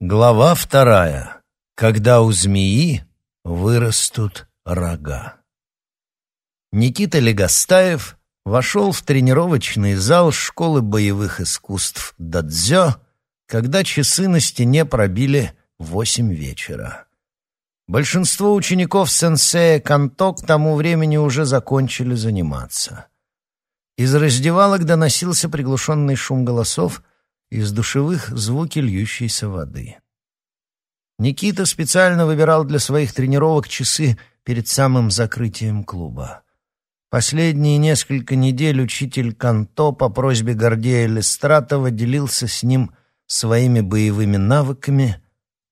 Глава вторая. Когда у змеи вырастут рога. Никита Легостаев вошел в тренировочный зал школы боевых искусств Дадзё, когда часы на стене пробили восемь вечера. Большинство учеников сенсея Канто к тому времени уже закончили заниматься. Из раздевалок доносился приглушенный шум голосов — из душевых звуки льющейся воды. Никита специально выбирал для своих тренировок часы перед самым закрытием клуба. Последние несколько недель учитель Канто по просьбе Гордея Лестратова делился с ним своими боевыми навыками,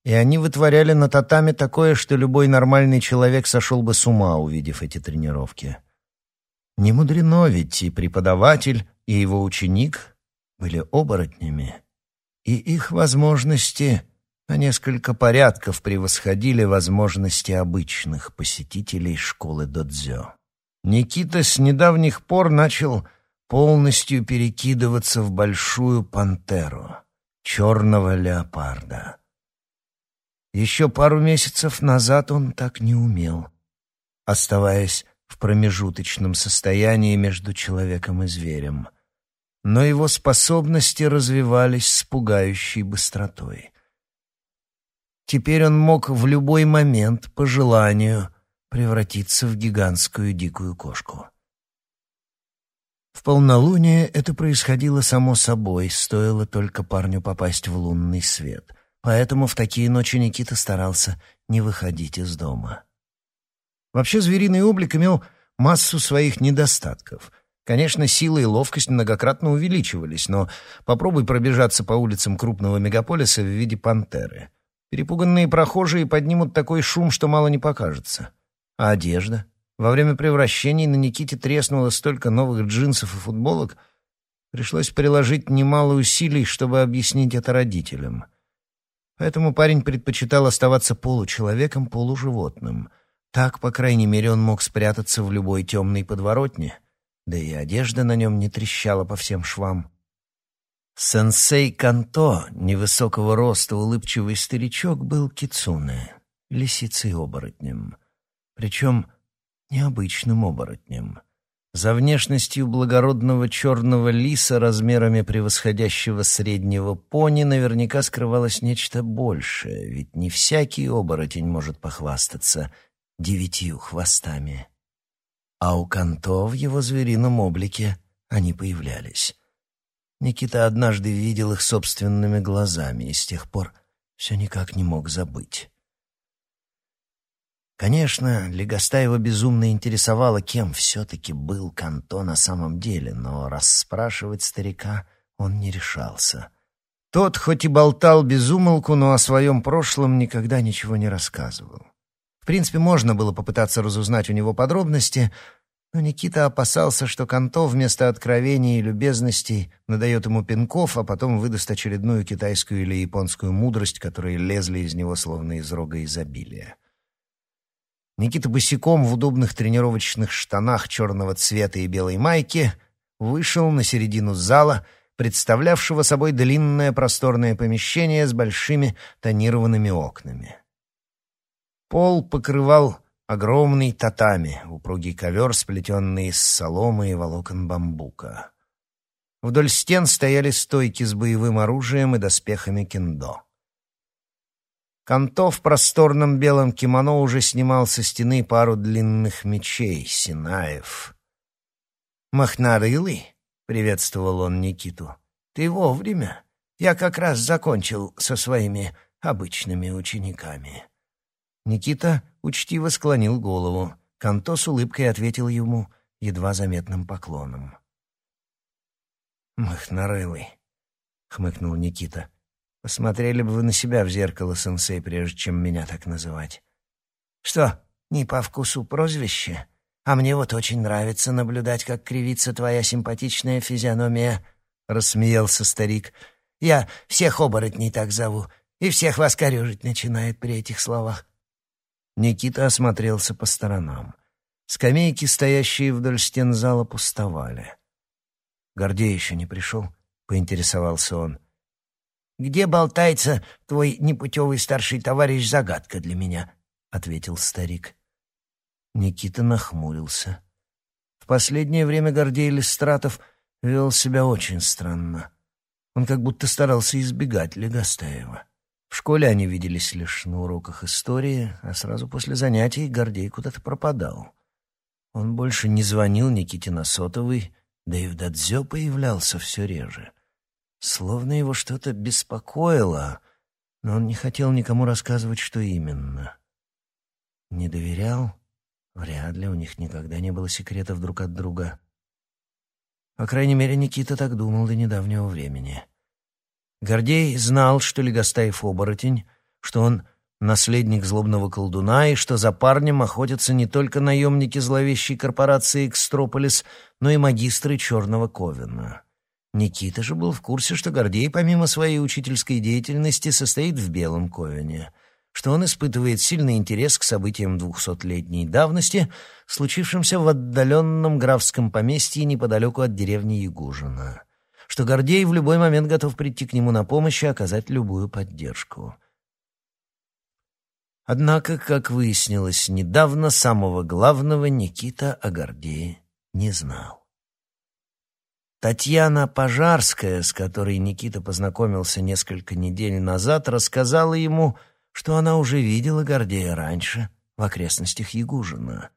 и они вытворяли на татами такое, что любой нормальный человек сошел бы с ума, увидев эти тренировки. Не мудрено ведь и преподаватель, и его ученик были оборотнями, и их возможности на несколько порядков превосходили возможности обычных посетителей школы додзё. Никита с недавних пор начал полностью перекидываться в большую пантеру, черного леопарда. Еще пару месяцев назад он так не умел, оставаясь в промежуточном состоянии между человеком и зверем но его способности развивались с пугающей быстротой. Теперь он мог в любой момент, по желанию, превратиться в гигантскую дикую кошку. В полнолуние это происходило само собой, стоило только парню попасть в лунный свет. Поэтому в такие ночи Никита старался не выходить из дома. Вообще звериный облик имел массу своих недостатков — Конечно, сила и ловкость многократно увеличивались, но попробуй пробежаться по улицам крупного мегаполиса в виде пантеры. Перепуганные прохожие поднимут такой шум, что мало не покажется. А одежда? Во время превращений на Никите треснуло столько новых джинсов и футболок, пришлось приложить немало усилий, чтобы объяснить это родителям. Поэтому парень предпочитал оставаться получеловеком, полуживотным. Так, по крайней мере, он мог спрятаться в любой темной подворотне — да и одежда на нем не трещала по всем швам. Сенсей Канто, невысокого роста улыбчивый старичок, был кицуне, лисицей-оборотнем. Причем необычным оборотнем. За внешностью благородного черного лиса, размерами превосходящего среднего пони, наверняка скрывалось нечто большее, ведь не всякий оборотень может похвастаться девятью хвостами а у Канто в его зверином облике они появлялись. Никита однажды видел их собственными глазами и с тех пор все никак не мог забыть. Конечно, Легостаева безумно интересовало, кем все-таки был Канто на самом деле, но расспрашивать старика он не решался. Тот хоть и болтал без умолку, но о своем прошлом никогда ничего не рассказывал. В принципе, можно было попытаться разузнать у него подробности, но Никита опасался, что Канто вместо откровений и любезностей надает ему пинков, а потом выдаст очередную китайскую или японскую мудрость, которые лезли из него словно из рога изобилия. Никита босиком в удобных тренировочных штанах черного цвета и белой майке вышел на середину зала, представлявшего собой длинное просторное помещение с большими тонированными окнами. Пол покрывал огромный татами, упругий ковер, сплетенный из соломы и волокон бамбука. Вдоль стен стояли стойки с боевым оружием и доспехами кендо. Канто в просторном белом кимоно уже снимал со стены пару длинных мечей, синаев. «Махнарылый?» — приветствовал он Никиту. «Ты вовремя. Я как раз закончил со своими обычными учениками». Никита учтиво склонил голову. Канто с улыбкой ответил ему едва заметным поклоном. «Махнарылый», — хмыкнул Никита. «Посмотрели бы вы на себя в зеркало, сенсей, прежде чем меня так называть». «Что, не по вкусу прозвище? А мне вот очень нравится наблюдать, как кривится твоя симпатичная физиономия», — рассмеялся старик. «Я всех оборотней так зову, и всех вас корежить начинает при этих словах». Никита осмотрелся по сторонам. Скамейки, стоящие вдоль стен зала, пустовали. Гордей еще не пришел, поинтересовался он. где болтается твой непутевый старший товарищ загадка для меня», — ответил старик. Никита нахмурился. В последнее время Гордей Листратов вел себя очень странно. Он как будто старался избегать Легостаева. В школе они виделись лишь на уроках истории, а сразу после занятий Гордей куда-то пропадал. Он больше не звонил Никите на сотовый, да и в Дадзё появлялся все реже. Словно его что-то беспокоило, но он не хотел никому рассказывать, что именно. Не доверял? Вряд ли у них никогда не было секретов друг от друга. По крайней мере, Никита так думал до недавнего времени. Гордей знал, что Легостаев оборотень, что он наследник злобного колдуна, и что за парнем охотятся не только наемники зловещей корпорации «Экстрополис», но и магистры Черного Ковена. Никита же был в курсе, что Гордей, помимо своей учительской деятельности, состоит в Белом Ковене, что он испытывает сильный интерес к событиям двухсотлетней давности, случившимся в отдаленном графском поместье неподалеку от деревни Ягужина, что Гордей в любой момент готов прийти к нему на помощь и оказать любую поддержку. Однако, как выяснилось недавно, самого главного Никита о Гордее не знал. Татьяна Пожарская, с которой Никита познакомился несколько недель назад, рассказала ему, что она уже видела Гордея раньше в окрестностях Ягужина.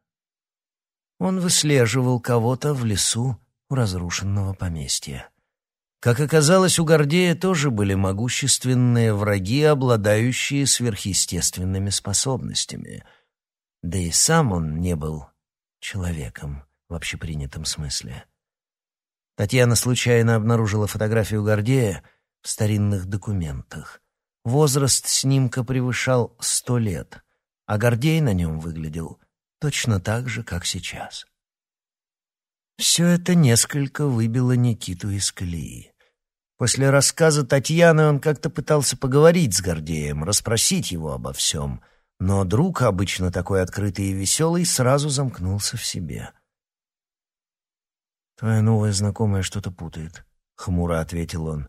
Он выслеживал кого-то в лесу у разрушенного поместья. Как оказалось, у Гордея тоже были могущественные враги, обладающие сверхъестественными способностями. Да и сам он не был человеком в общепринятом смысле. Татьяна случайно обнаружила фотографию Гордея в старинных документах. Возраст снимка превышал сто лет, а Гордей на нем выглядел точно так же, как сейчас. Все это несколько выбило Никиту из колеи. После рассказа Татьяны он как-то пытался поговорить с Гордеем, расспросить его обо всем, но друг, обычно такой открытый и веселый, сразу замкнулся в себе. «Твоя новая знакомая что-то путает», — хмуро ответил он.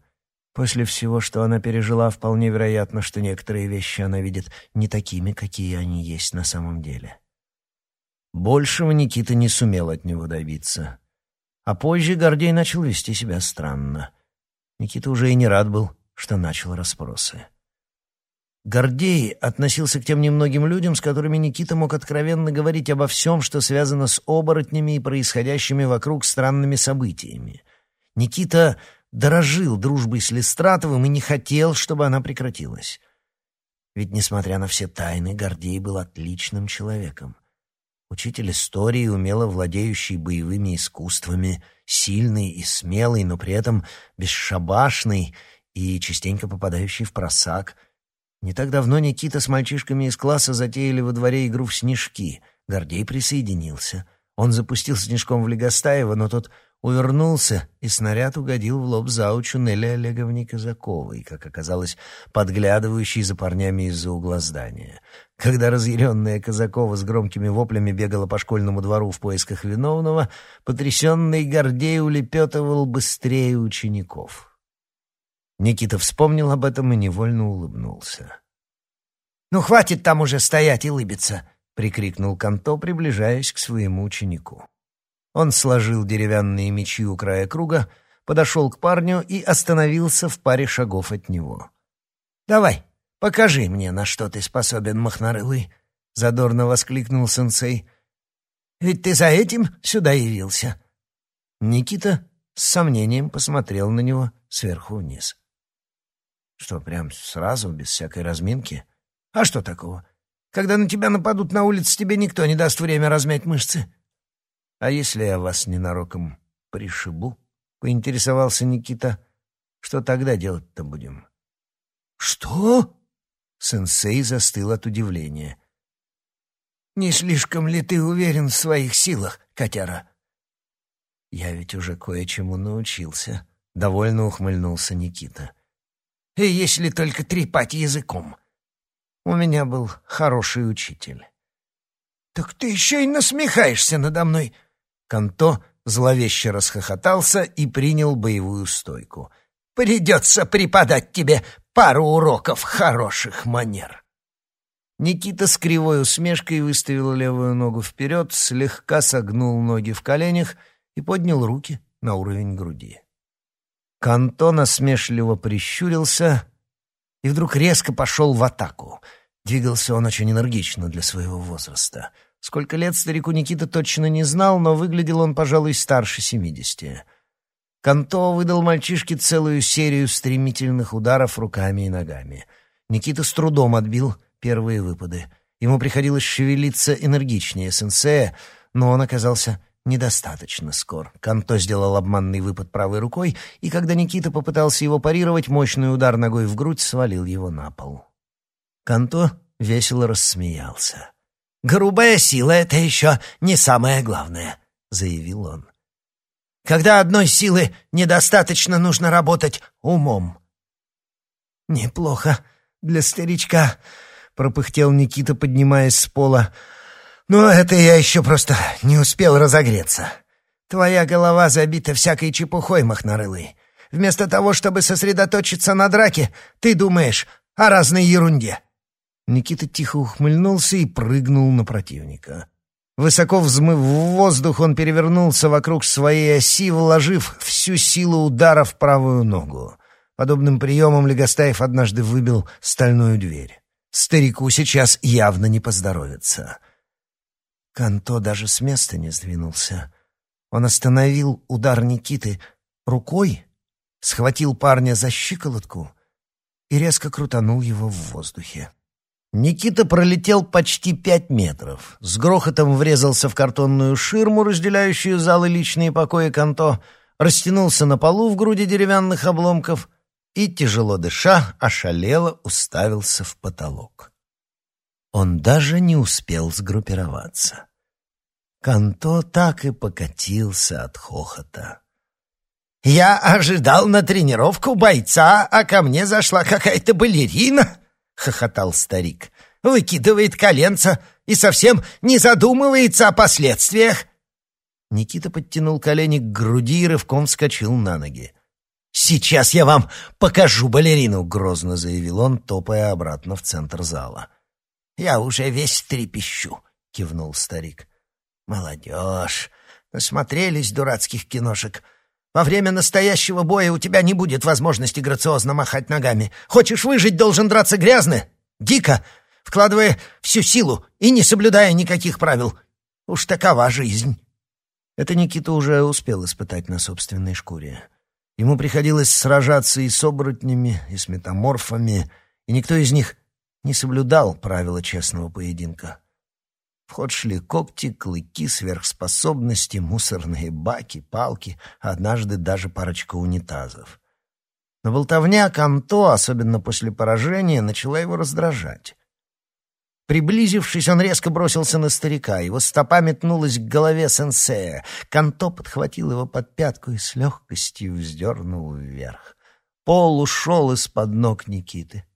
«После всего, что она пережила, вполне вероятно, что некоторые вещи она видит не такими, какие они есть на самом деле». Большего Никита не сумел от него добиться. А позже Гордей начал вести себя странно. Никита уже и не рад был, что начал расспросы. Гордей относился к тем немногим людям, с которыми Никита мог откровенно говорить обо всем, что связано с оборотнями и происходящими вокруг странными событиями. Никита дорожил дружбой с Листратовым и не хотел, чтобы она прекратилась. Ведь, несмотря на все тайны, Гордей был отличным человеком. Учитель истории, умело владеющий боевыми искусствами, сильный и смелый, но при этом бесшабашный и частенько попадающий в просак — не так давно Никита с мальчишками из класса затеяли во дворе игру в снежки. Гордей присоединился. Он запустил снежком в Легостаева, но тот увернулся, и снаряд угодил в лоб заучу Нелли Олеговне Казаковой, как оказалось, подглядывающей за парнями из-за угла здания. Когда разъяренная Казакова с громкими воплями бегала по школьному двору в поисках виновного, потрясенный Гордей улепетывал быстрее учеников. Никита вспомнил об этом и невольно улыбнулся. «Ну, хватит там уже стоять и лыбиться!» — прикрикнул Канто, приближаясь к своему ученику. Он сложил деревянные мечи у края круга, подошел к парню и остановился в паре шагов от него. «Давай, покажи мне, на что ты способен, махнарылый!» — задорно воскликнул сенсей. «Ведь ты за этим сюда явился!» Никита с сомнением посмотрел на него сверху вниз. Что, прям сразу, без всякой разминки? А что такого? Когда на тебя нападут на улице, тебе никто не даст время размять мышцы. А если я вас ненароком пришибу? Поинтересовался Никита. Что тогда делать-то будем? Что? Сенсей застыл от удивления. Не слишком ли ты уверен в своих силах, котяра? Я ведь уже кое-чему научился. Довольно ухмыльнулся Никита если только трепать языком. У меня был хороший учитель. «Так ты еще и насмехаешься надо мной!» Канто зловеще расхохотался и принял боевую стойку. «Придется преподать тебе пару уроков хороших манер». Никита с кривой усмешкой выставил левую ногу вперед, слегка согнул ноги в коленях и поднял руки на уровень груди. Канто насмешливо прищурился и вдруг резко пошел в атаку. Двигался он очень энергично для своего возраста. Сколько лет старику Никита точно не знал, но выглядел он, пожалуй, старше семидесяти. Канто выдал мальчишке целую серию стремительных ударов руками и ногами. Никита с трудом отбил — первые выпады. Ему приходилось шевелиться энергичнее сенсея, но он оказался недостаточно скор. Канто сделал обманный выпад правой рукой, и когда Никита попытался его парировать, мощный удар ногой в грудь свалил его на пол. Канто весело рассмеялся. «Грубая сила — это еще не самое главное», — заявил он. «Когда одной силы недостаточно, нужно работать умом». «Неплохо для старичка», пропыхтел Никита, поднимаясь с пола. «Но это я еще просто не успел разогреться. Твоя голова забита всякой чепухой, махнарылый. Вместо того, чтобы сосредоточиться на драке, ты думаешь о разной ерунде». Никита тихо ухмыльнулся и прыгнул на противника. Высоко взмыв в воздух, он перевернулся вокруг своей оси, вложив всю силу удара в правую ногу. Подобным приемом Легостаев однажды выбил стальную дверь. Старику сейчас явно не поздоровится. Канто даже с места не сдвинулся. Он остановил удар Никиты рукой, схватил парня за щиколотку и резко крутанул его в воздухе. Никита пролетел почти пять метров, с грохотом врезался в картонную ширму, разделяющую залы личные покои Канто, растянулся на полу в груди деревянных обломков — и, тяжело дыша, ошалело уставился в потолок. Он даже не успел сгруппироваться. Канто так и покатился от хохота. «Я ожидал на тренировку бойца, а ко мне зашла какая-то балерина!» — хохотал старик. «Выкидывает коленца и совсем не задумывается о последствиях!» Никита подтянул колени к груди и рывком вскочил на ноги. «Сейчас я вам покажу балерину», — грозно заявил он, топая обратно в центр зала. «Я уже весь трепещу», — кивнул старик. «Молодежь, насмотрелись дурацких киношек. Во время настоящего боя у тебя не будет возможности грациозно махать ногами. Хочешь выжить, должен драться грязно, дико, вкладывая всю силу и не соблюдая никаких правил. Уж такова жизнь». Это Никита уже успел испытать на собственной шкуре. Ему приходилось сражаться и с оборотнями, и с метаморфами, и никто из них не соблюдал правила честного поединка. В ход шли когти, клыки, сверхспособности, мусорные баки, палки, однажды даже парочка унитазов. Но болтовня Канто, особенно после поражения, начала его раздражать. Приблизившись, он резко бросился на старика. Его стопа метнулась к голове сенсея. Канто подхватил его под пятку и с легкостью вздернул вверх. Пол ушел из-под ног Никиты.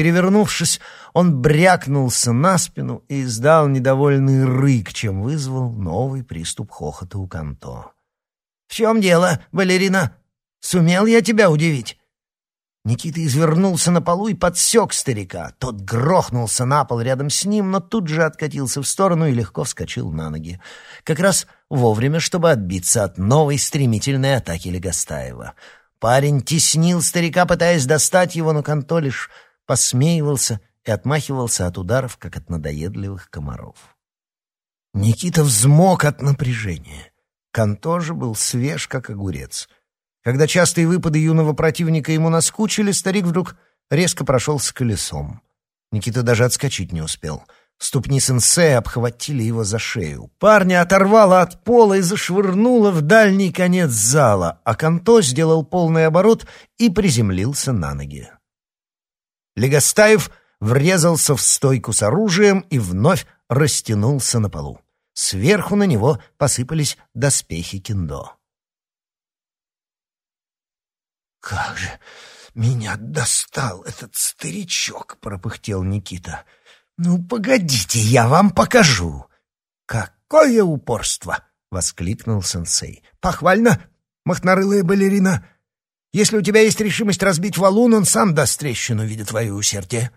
Перевернувшись, он брякнулся на спину и издал недовольный рык, чем вызвал новый приступ хохота у Канто. «В чем дело, балерина? Сумел я тебя удивить?» Никита извернулся на полу и подсек старика. Тот грохнулся на пол рядом с ним, но тут же откатился в сторону и легко вскочил на ноги. Как раз вовремя, чтобы отбиться от новой стремительной атаки Легостаева. Парень теснил старика, пытаясь достать его, но Канто лишь посмеивался и отмахивался от ударов, как от надоедливых комаров. Никита взмок от напряжения. Канто же был свеж, как огурец — когда частые выпады юного противника ему наскучили, старик вдруг резко прошел с колесом. Никита даже отскочить не успел. Ступни сенсея обхватили его за шею. Парня оторвало от пола и зашвырнуло в дальний конец зала, а Канто сделал полный оборот и приземлился на ноги. Легостаев врезался в стойку с оружием и вновь растянулся на полу. Сверху на него посыпались доспехи киндо. «Как же меня достал этот старичок!» — пропыхтел Никита. «Ну, погодите, я вам покажу!» «Какое упорство!» — воскликнул сенсей. «Похвально, махнарылая балерина!» Если у тебя есть решимость разбить валун, он сам даст трещину, видя твое усердие».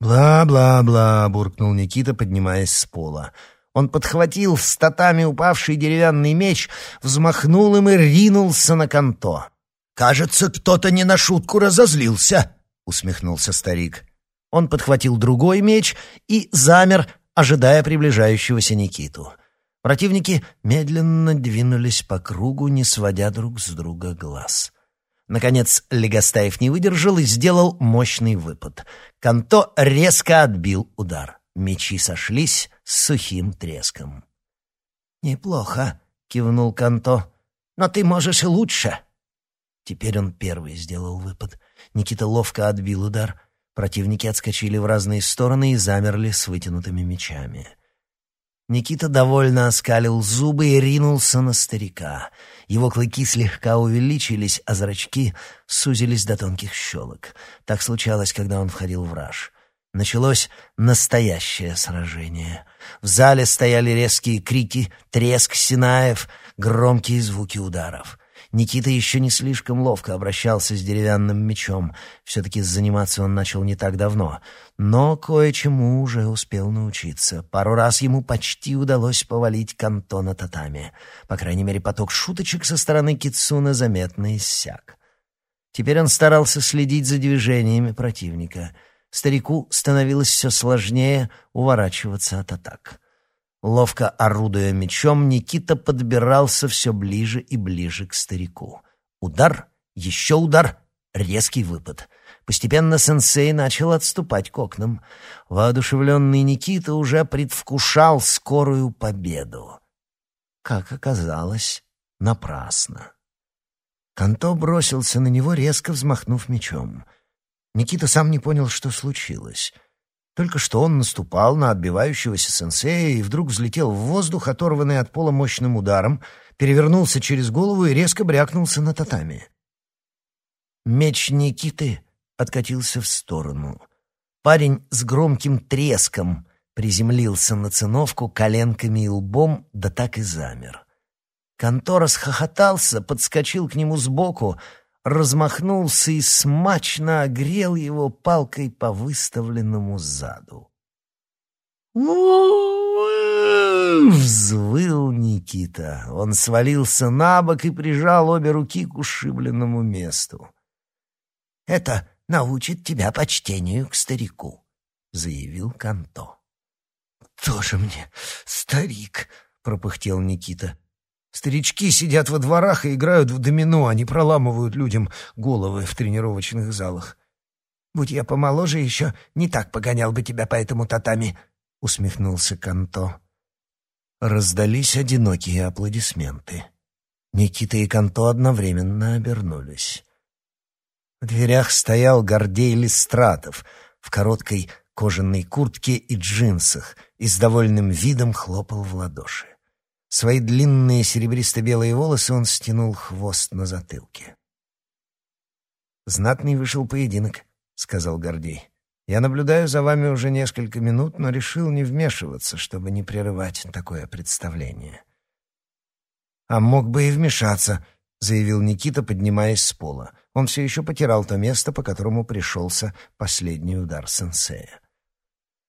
«Бла-бла-бла», — буркнул Никита, поднимаясь с пола. Он подхватил с татами упавший деревянный меч, взмахнул им и ринулся на канто. «Кажется, кто-то не на шутку разозлился», — усмехнулся старик. Он подхватил другой меч и замер, ожидая приближающегося Никиту. Противники медленно двинулись по кругу, не сводя друг с друга глаз. Наконец Легостаев не выдержал и сделал мощный выпад. Канто резко отбил удар. Мечи сошлись с сухим треском. «Неплохо», — кивнул Канто. «Но ты можешь и лучше». Теперь он первый сделал выпад. Никита ловко отбил удар. Противники отскочили в разные стороны и замерли с вытянутыми мечами. Никита довольно оскалил зубы и ринулся на старика. Его клыки слегка увеличились, а зрачки сузились до тонких щелок. Так случалось, когда он входил в раж. Началось настоящее сражение. В зале стояли резкие крики, треск синаев, громкие звуки ударов — Никита еще не слишком ловко обращался с деревянным мечом. Все-таки заниматься он начал не так давно. Но кое-чему уже успел научиться. Пару раз ему почти удалось повалить кантона татами. По крайней мере, поток шуточек со стороны Китсуна заметно иссяк. Теперь он старался следить за движениями противника. Старику становилось все сложнее уворачиваться от атак. Ловко орудуя мечом, Никита подбирался все ближе и ближе к старику. Удар, еще удар, резкий выпад. Постепенно сенсей начал отступать к окнам. Воодушевленный Никита уже предвкушал скорую победу. Как оказалось, напрасно. Канто бросился на него, резко взмахнув мечом. Никита сам не понял, что случилось — только что он наступал на отбивающегося сенсея и вдруг взлетел в воздух, оторванный от пола мощным ударом, перевернулся через голову и резко брякнулся на татами. Меч Никиты откатился в сторону. Парень с громким треском приземлился на циновку коленками и лбом, да так и замер. Контор схохотался, подскочил к нему сбоку — размахнулся и смачно огрел его палкой по выставленному заду. Взвыл Никита. Он свалился на бок и прижал обе руки к ушибленному месту. «Это научит тебя почтению к старику», — заявил Канто. «Тоже мне старик», — пропыхтел Никита. Старички сидят во дворах и играют в домино, они проламывают людям головы в тренировочных залах. «Будь я помоложе, еще не так погонял бы тебя по этому татами», — усмехнулся Канто. Раздались одинокие аплодисменты. Никита и Канто одновременно обернулись. В дверях стоял Гордей Листратов в короткой кожаной куртке и джинсах и с довольным видом хлопал в ладоши. Свои длинные серебристо-белые волосы он стянул хвост на затылке. «Знатный вышел поединок», — сказал Гордей. «Я наблюдаю за вами уже несколько минут, но решил не вмешиваться, чтобы не прерывать такое представление». «А мог бы и вмешаться», — заявил Никита, поднимаясь с пола. Он все еще потирал то место, по которому пришелся последний удар сенсея.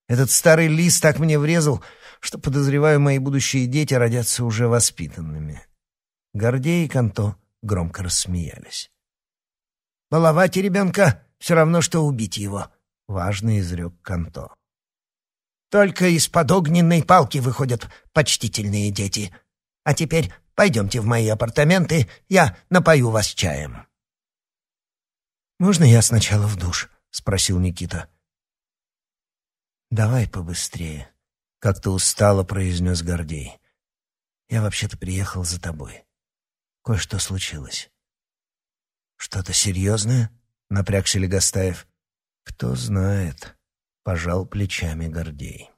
«Этот старый лис так мне врезал, что, подозреваю, мои будущие дети родятся уже воспитанными. Гордей и Канто громко рассмеялись. «Баловать ребенка — все равно, что убить его», — важно изрек Канто. «Только из-под огненной палки выходят почтительные дети. А теперь пойдемте в мои апартаменты, я напою вас чаем». «Можно я сначала в душ?» — спросил Никита. «Давай побыстрее», — как-то устало произнес Гордей. «Я вообще-то приехал за тобой. Кое-что случилось». «Что-то серьезное?» — напрягся Легостаев. «Кто знает», — пожал плечами Гордей.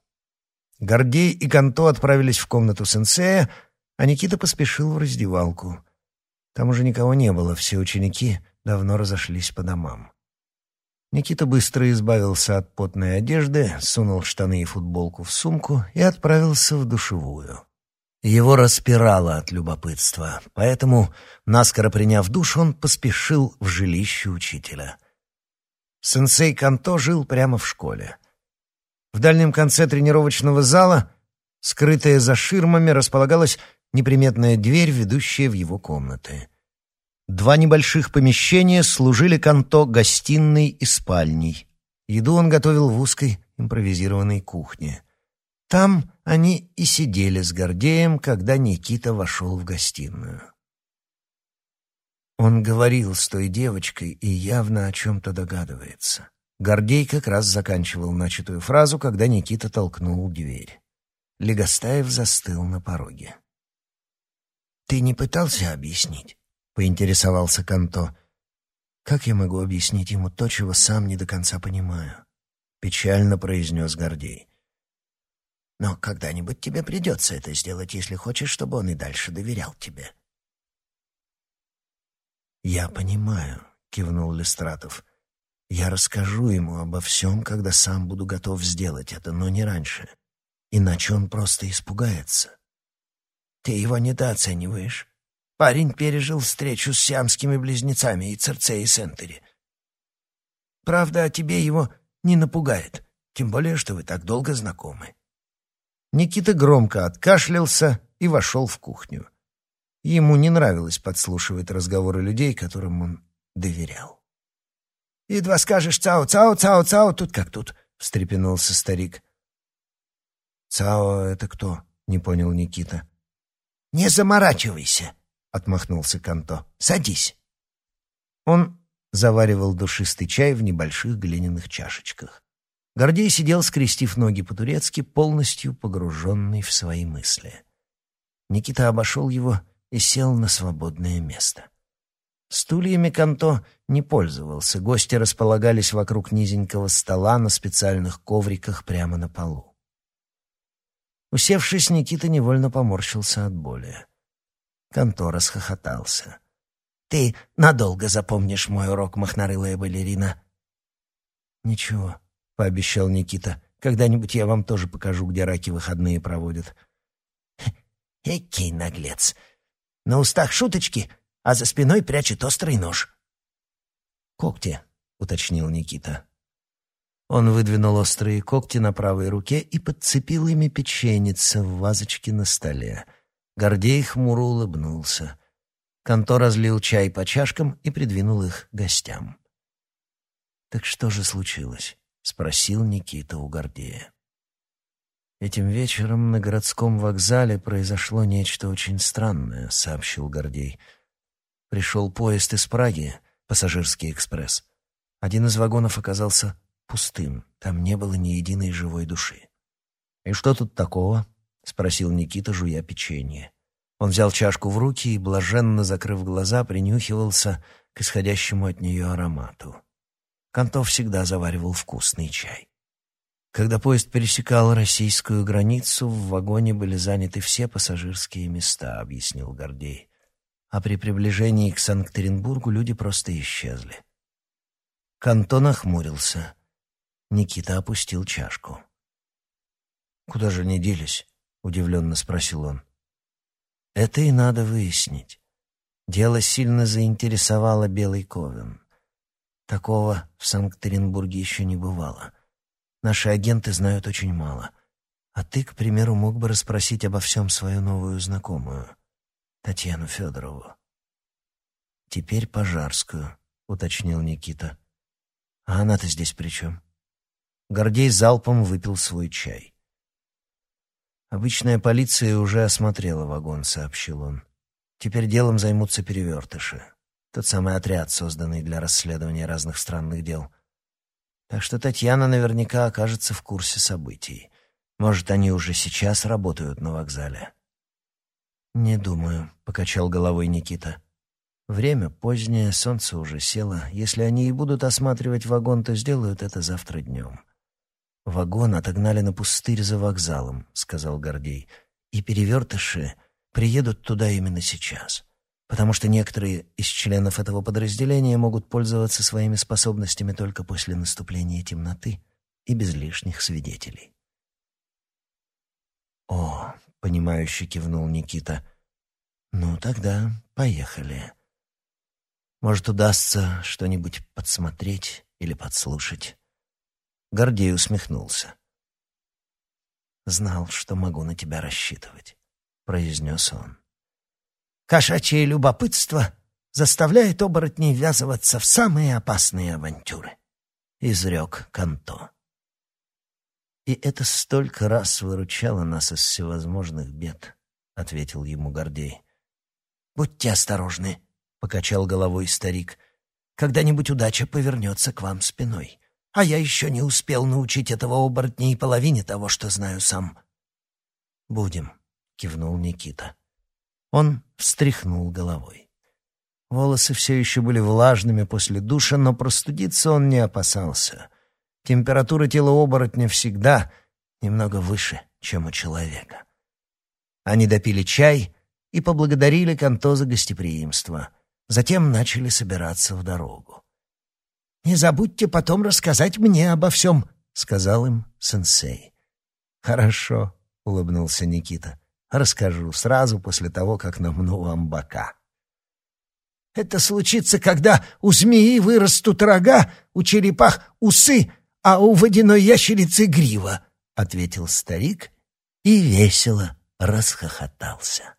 Гордей и Канто отправились в комнату сенсея, а Никита поспешил в раздевалку. Там уже никого не было, все ученики давно разошлись по домам. Никита быстро избавился от потной одежды, сунул штаны и футболку в сумку и отправился в душевую. Его распирало от любопытства, поэтому, наскоро приняв душ, он поспешил в жилище учителя. Сенсей Канто жил прямо в школе. В дальнем конце тренировочного зала, скрытая за ширмами, располагалась неприметная дверь, ведущая в его комнаты. Два небольших помещения служили Канто гостиной и спальней. Еду он готовил в узкой импровизированной кухне. Там они и сидели с Гордеем, когда Никита вошел в гостиную. Он говорил с той девочкой и явно о чем-то догадывается. Гордей как раз заканчивал начатую фразу, когда Никита толкнул дверь. Легостаев застыл на пороге. «Ты не пытался объяснить?» — поинтересовался Канто. «Как я могу объяснить ему то, чего сам не до конца понимаю?» — печально произнес Гордей. Но когда-нибудь тебе придется это сделать, если хочешь, чтобы он и дальше доверял тебе. «Я понимаю», — кивнул Листратов. «Я расскажу ему обо всем, когда сам буду готов сделать это, но не раньше. Иначе он просто испугается». «Ты его недооцениваешь. Парень пережил встречу с сиамскими близнецами и Церцеей Сентери. Правда, о тебе его не напугает, тем более, что вы так долго знакомы. Никита громко откашлялся и вошел в кухню. Ему не нравилось подслушивать разговоры людей, которым он доверял. «Едва скажешь «цао, цао, цао, цао», тут как тут», — встрепенулся старик. «Цао — это кто?» — не понял Никита. «Не заморачивайся», — отмахнулся Канто. «Садись». Он заваривал душистый чай в небольших глиняных чашечках. Гордей сидел, скрестив ноги по-турецки, полностью погруженный в свои мысли. Никита обошел его и сел на свободное место. Стульями Канто не пользовался, гости располагались вокруг низенького стола на специальных ковриках прямо на полу. Усевшись, Никита невольно поморщился от боли. Канто расхохотался. «Ты надолго запомнишь мой урок, махнарылая балерина». «Ничего, пообещал Никита. «Когда-нибудь я вам тоже покажу, где раки выходные проводят». Экий наглец. На устах шуточки, а за спиной прячет острый нож. «Когти», — уточнил Никита. Он выдвинул острые когти на правой руке и подцепил ими печеница в вазочке на столе. Гордей хмуро улыбнулся. Канто разлил чай по чашкам и придвинул их гостям. Так что же случилось? — спросил Никита у Гордея. «Этим вечером на городском вокзале произошло нечто очень странное», — сообщил Гордей. «Пришел поезд из Праги, пассажирский экспресс. Один из вагонов оказался пустым, там не было ни единой живой души». «И что тут такого?» — спросил Никита, жуя печенье. Он взял чашку в руки и, блаженно закрыв глаза, принюхивался к исходящему от нее аромату. Кантов всегда заваривал вкусный чай. Когда поезд пересекал российскую границу, в вагоне были заняты все пассажирские места, объяснил Гордей. А при приближении к Санкт-Петербургу люди просто исчезли. Канто нахмурился. Никита опустил чашку. «Куда же они делись?» — удивленно спросил он. «Это и надо выяснить. Дело сильно заинтересовало Белый Ковен. Такого в Санкт-Петербурге еще не бывало. Наши агенты знают очень мало. А ты, к примеру, мог бы расспросить обо всем свою новую знакомую, Татьяну Федорову. Теперь Пожарскую, уточнил Никита. А она-то здесь при чем? Гордей залпом выпил свой чай. «Обычная полиция уже осмотрела вагон», — сообщил он. «Теперь делом займутся перевертыши. Тот самый отряд, созданный для расследования разных странных дел. Так что Татьяна наверняка окажется в курсе событий. Может, они уже сейчас работают на вокзале. «Не думаю», — покачал головой Никита. «Время позднее, солнце уже село. Если они и будут осматривать вагон, то сделают это завтра днем». «Вагон отогнали на пустырь за вокзалом», — сказал Гордей. «И перевертыши приедут туда именно сейчас» потому что некоторые из членов этого подразделения могут пользоваться своими способностями только после наступления темноты и без лишних свидетелей. «О, — понимающе кивнул Никита. «Ну, тогда поехали. Может, удастся что-нибудь подсмотреть или подслушать». Гордей усмехнулся. «Знал, что могу на тебя рассчитывать», — произнес он. «Кошачье любопытство заставляет оборотней ввязываться в самые опасные авантюры», — изрек Канто. «И это столько раз выручало нас из всевозможных бед», — ответил ему Гордей. «Будьте осторожны», — покачал головой старик. «Когда-нибудь удача повернется к вам спиной. А я еще не успел научить этого оборотня и половине того, что знаю сам». «Будем», — кивнул Никита. Он встряхнул головой. Волосы все еще были влажными после душа, но простудиться он не опасался — Температура тела оборотня всегда немного выше, чем у человека. Они допили чай и поблагодарили Канто за гостеприимство. Затем начали собираться в дорогу. «Не забудьте потом рассказать мне обо всем», — сказал им сенсей. «Хорошо», — улыбнулся Никита. «Расскажу сразу после того, как намну вам бока». «Это случится, когда у змеи вырастут рога, у черепах — усы, а у водяной ящерицы грива», — ответил старик и весело расхохотался.